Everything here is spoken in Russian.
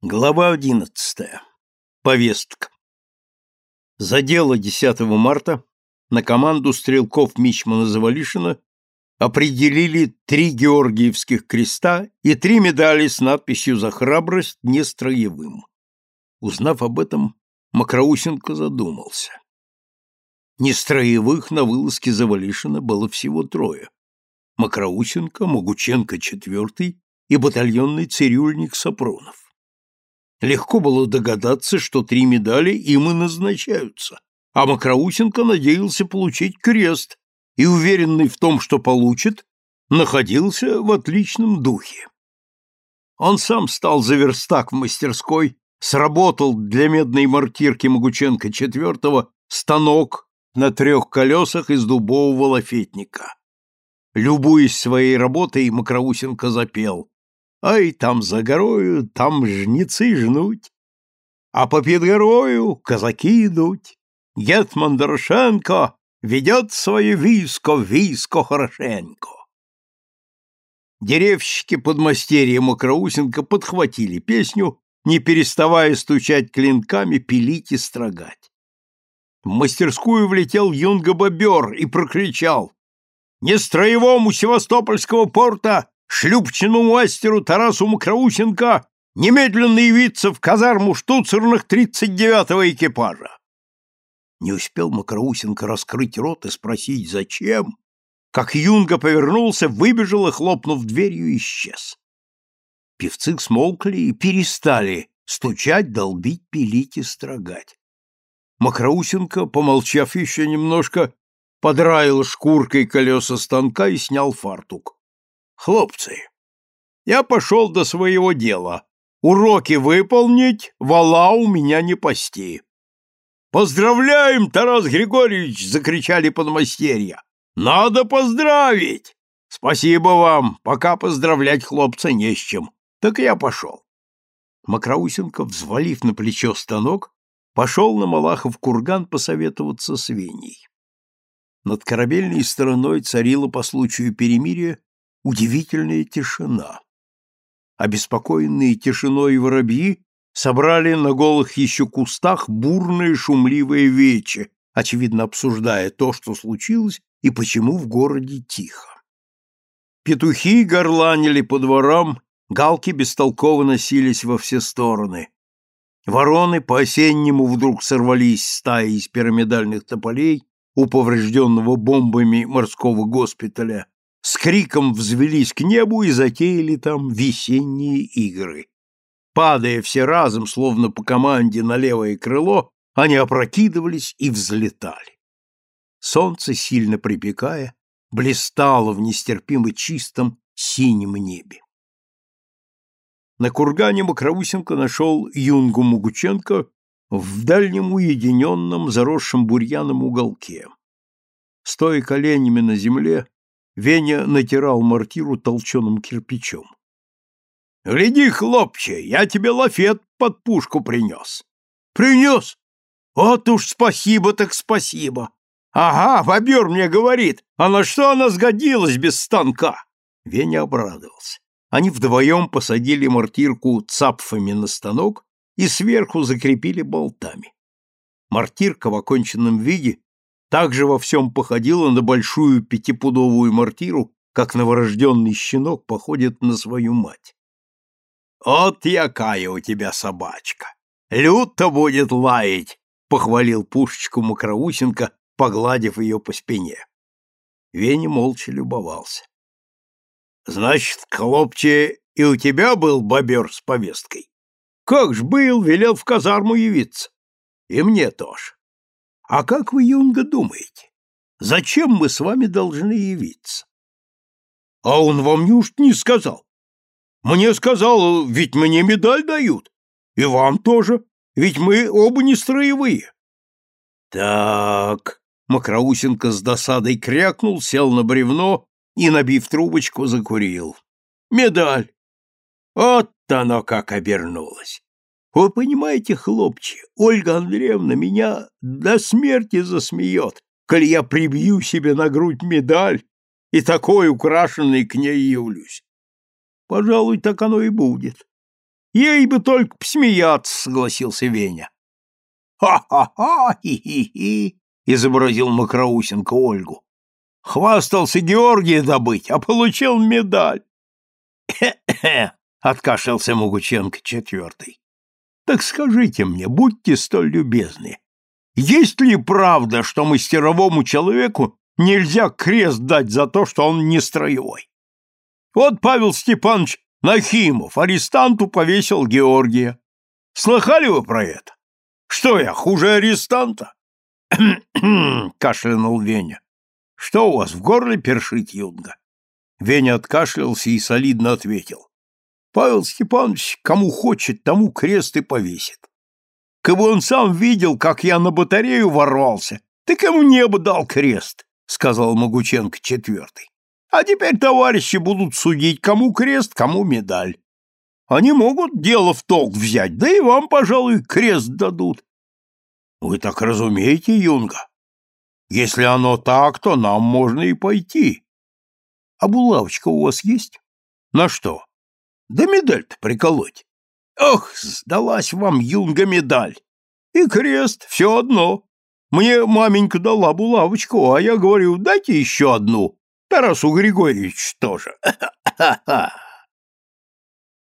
Глава одиннадцатая. Повестка. За дело 10 марта на команду стрелков Мичмана-Завалишина определили три Георгиевских креста и три медали с надписью «За храбрость нестроевым». Узнав об этом, Макроусенко задумался. Нестроевых на вылазке Завалишина было всего трое. Макроусенко, Могученко четвертый и батальонный цирюльник Сапронов. Легко было догадаться, что три медали им и назначаются, а Макроусенко надеялся получить крест и, уверенный в том, что получит, находился в отличном духе. Он сам стал за верстак в мастерской, сработал для медной мартирки Могученко четвертого станок на трех колесах из дубового лафетника. Любуясь своей работой, Макроусенко запел Ай, там за горою, там жнецы жнуть, а по горою казаки идут. Гетман Дорошенко ведет свое виско, виско хорошенько. Деревщики подмастерья Макроусенко подхватили песню, не переставая стучать клинками, пилить и строгать. В мастерскую влетел юнга-бобер и прокричал «Нестроевому Севастопольского порта шлюпчему мастеру Тарасу Макроусенко немедленно явиться в казарму штуцерных 39-го экипажа. Не успел Макроусенко раскрыть рот и спросить, зачем, как Юнга повернулся, выбежал и, хлопнув дверью, исчез. Певцы смолкли и перестали стучать, долбить, пилить и строгать. Макроусенко, помолчав еще немножко, подраил шкуркой колеса станка и снял фартук. Хлопцы, я пошел до своего дела. Уроки выполнить, вала у меня не пасти. «Поздравляем, Тарас Григорьевич!» — закричали подмастерья. «Надо поздравить!» «Спасибо вам, пока поздравлять хлопца не с чем. Так я пошел». Макроусенко, взвалив на плечо станок, пошел на Малахов курган посоветоваться с Веней. Над корабельной стороной царила по случаю перемирия удивительная тишина. Обеспокоенные тишиной воробьи собрали на голых еще кустах бурное шумливое вече, очевидно обсуждая то, что случилось и почему в городе тихо. Петухи горланили по дворам, галки бестолково носились во все стороны. Вороны по-осеннему вдруг сорвались стаи из пирамидальных тополей у поврежденного бомбами морского госпиталя с криком взвелись к небу и затеяли там весенние игры. Падая все разом, словно по команде на левое крыло, они опрокидывались и взлетали. Солнце, сильно припекая, блистало в нестерпимо чистом синем небе. На кургане Макроусенко нашел Юнгу Мугученко в дальнем уединенном, заросшем бурьяном уголке. Стоя коленями на земле, Веня натирал мортиру толченым кирпичом. — Гляди, хлопче, я тебе лафет под пушку принес. — Принес? Вот уж спасибо так спасибо. Ага, бобер мне говорит, а на что она сгодилась без станка? Веня обрадовался. Они вдвоем посадили мортирку цапфами на станок и сверху закрепили болтами. Мортирка в оконченном виде также во всем походила на большую пятипудовую мортиру, как новорожденный щенок походит на свою мать. «Вот якая у тебя собачка! Люто будет лаять!» — похвалил пушечку Макроусенко, погладив ее по спине. Веня молча любовался. «Значит, Хлопче, и у тебя был бобер с повесткой?» «Как ж был, велел в казарму явиться. И мне тоже. А как вы, Юнга, думаете, зачем мы с вами должны явиться? А он вам неужто не сказал? Мне сказал, ведь мне медаль дают. И вам тоже, ведь мы оба не строевые. Так, Макроусенко с досадой крякнул, сел на бревно и, набив трубочку, закурил. Медаль. Вот оно как обернулось. Вы понимаете, хлопче, Ольга Андреевна меня до смерти засмеет, коль я прибью себе на грудь медаль и такой украшенный к ней явлюсь. Пожалуй, так оно и будет. Ей бы только посмеяться, согласился Веня. «Ха-ха-ха! Хи-хи-хи!» — изобразил Макроусенко Ольгу. «Хвастался Георгия добыть, а получил медаль!» «Хе-хе!» — откашлялся Могученко четвертый. «Так скажите мне, будьте столь любезны, есть ли правда, что мастеровому человеку нельзя крест дать за то, что он не строевой? Вот Павел Степанович Нахимов арестанту повесил Георгия. Слыхали вы про это? Что я, хуже арестанта? кашлянул Веня. Что у вас в горле першит, Юнга? Веня откашлялся и солидно ответил. Павел Степанович, кому хочет, тому крест и повесит. Кабы он сам видел, как я на батарею ворвался, так ему небо дал крест, — сказал Могученко четвертый. А теперь товарищи будут судить, кому крест, кому медаль. Они могут дело в толк взять, да и вам, пожалуй, крест дадут. Вы так разумеете, Юнга? Если оно так, то нам можно и пойти. А булавочка у вас есть? На что? Да медаль-то приколоть. Ох, сдалась вам, Юнга, медаль. И крест, все одно. Мне маменька дала булавочку, а я говорю, дайте еще одну. Тарасу Григорьевичу тоже. Ха-ха-ха.